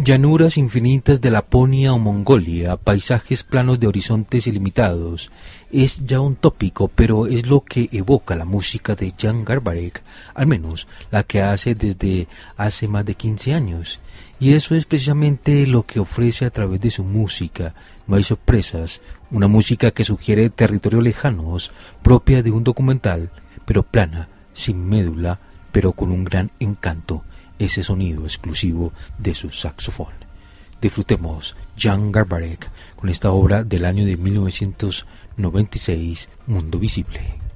Llanuras infinitas de Laponia o Mongolia, paisajes planos de horizontes ilimitados, es ya un tópico, pero es lo que evoca la música de Jan Garbarek, al menos la que hace desde hace más de 15 años. Y eso es precisamente lo que ofrece a través de su música. No hay sorpresas, una música que sugiere territorios lejanos, propia de un documental, pero plana, sin médula, pero con un gran encanto ese sonido exclusivo de su saxofón. Disfrutemos Jan Garbarek con esta obra del año de 1996, Mundo Visible.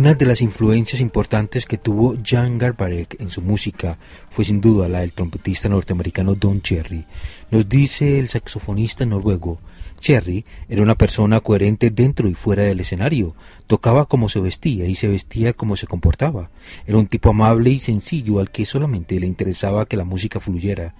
Una de las influencias importantes que tuvo Jan Garbarek en su música fue sin duda la del trompetista norteamericano Don Cherry. Nos dice el saxofonista noruego, Cherry era una persona coherente dentro y fuera del escenario, tocaba como se vestía y se vestía como se comportaba. Era un tipo amable y sencillo al que solamente le interesaba que la música fluyera.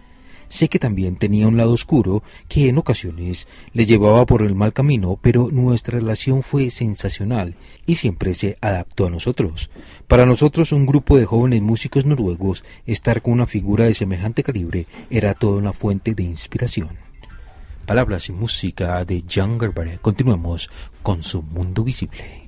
Sé que también tenía un lado oscuro que en ocasiones le llevaba por el mal camino, pero nuestra relación fue sensacional y siempre se adaptó a nosotros. Para nosotros, un grupo de jóvenes músicos noruegos, estar con una figura de semejante calibre era toda una fuente de inspiración. Palabras y música de Jan Gerber. Continuemos con su mundo visible.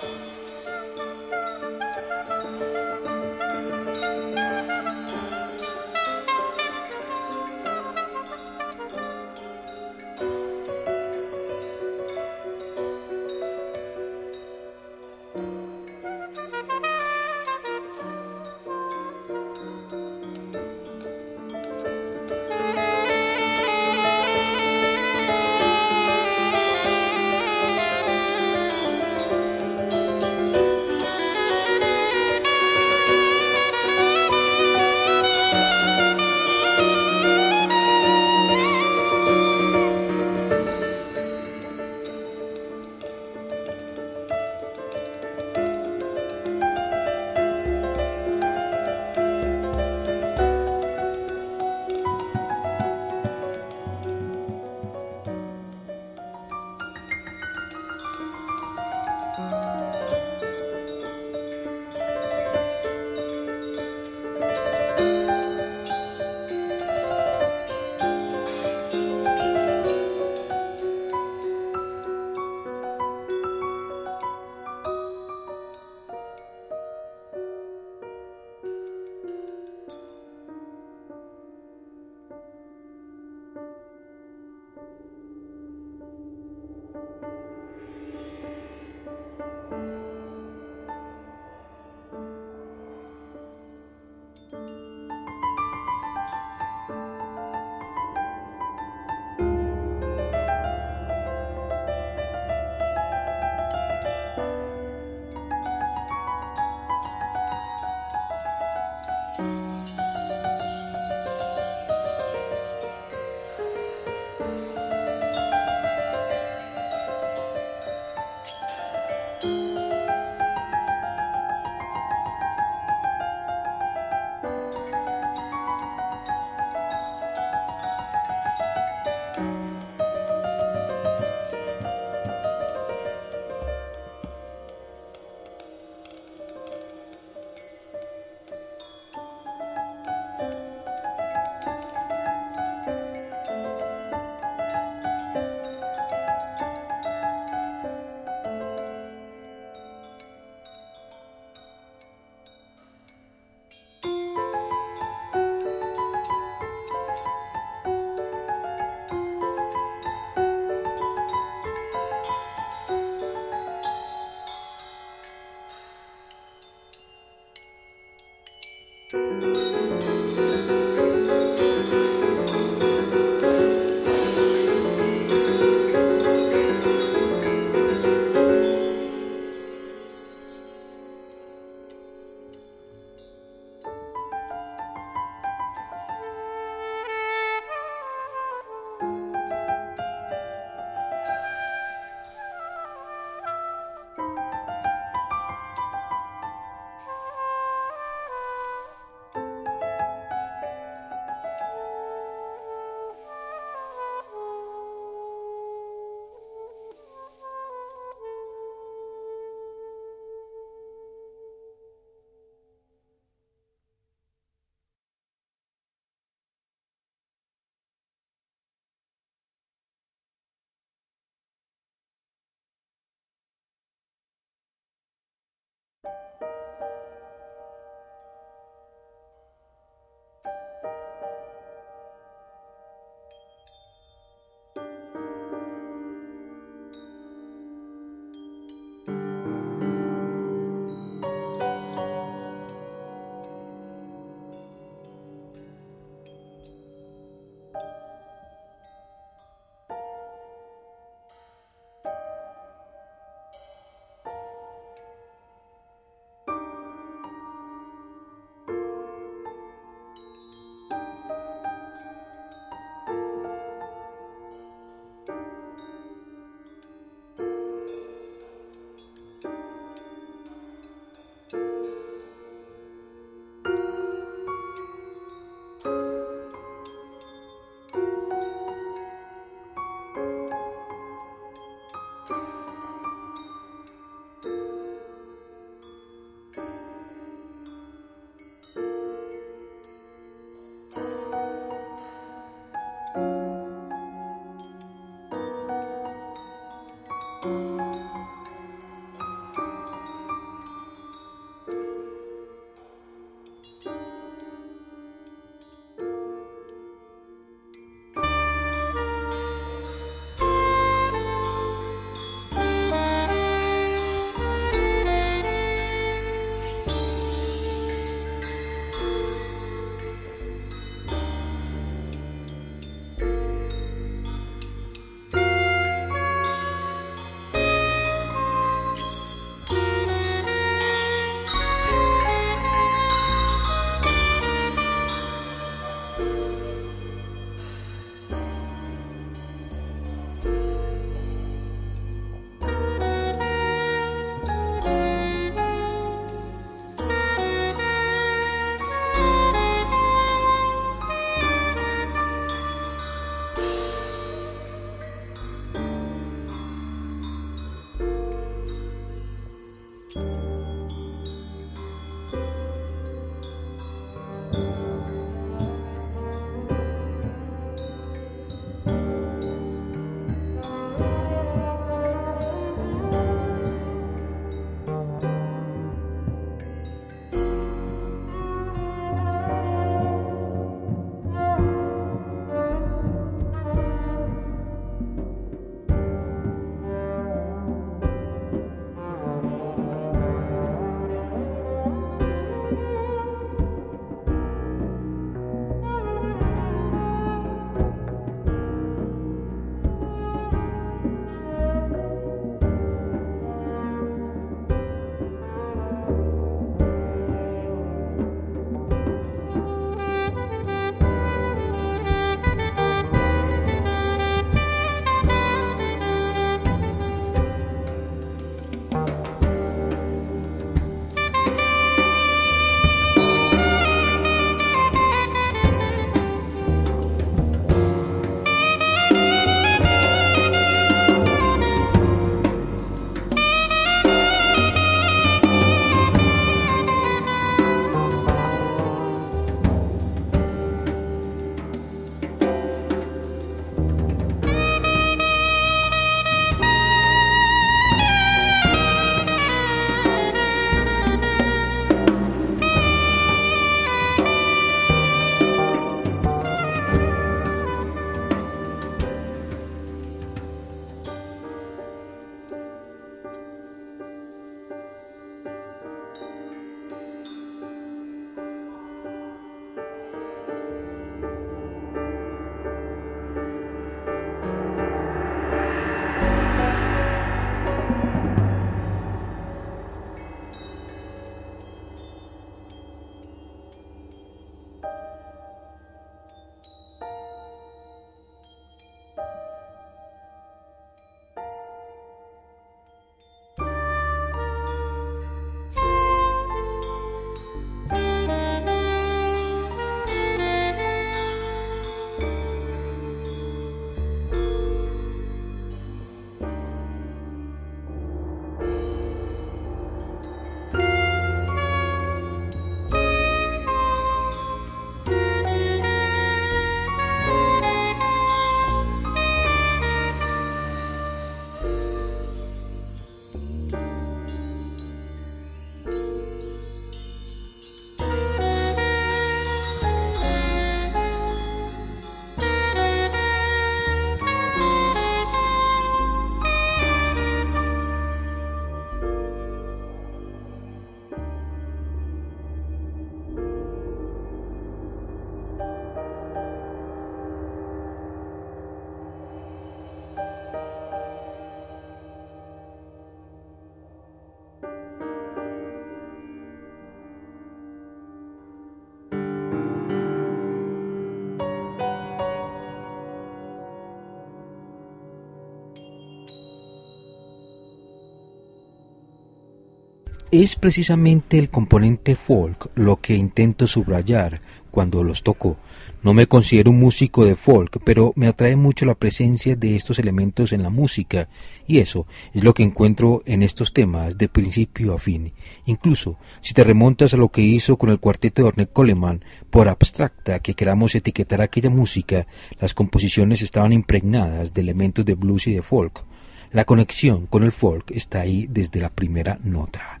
Es precisamente el componente folk lo que intento subrayar cuando los toco. No me considero un músico de folk, pero me atrae mucho la presencia de estos elementos en la música, y eso es lo que encuentro en estos temas de principio a fin. Incluso si te remontas a lo que hizo con el cuarteto de Ornette Coleman, por abstracta que queramos etiquetar aquella música, las composiciones estaban impregnadas de elementos de blues y de folk. La conexión con el folk está ahí desde la primera nota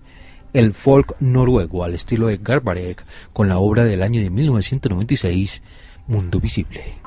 el folk noruego al estilo de Garbarek con la obra del año de 1996, Mundo Visible.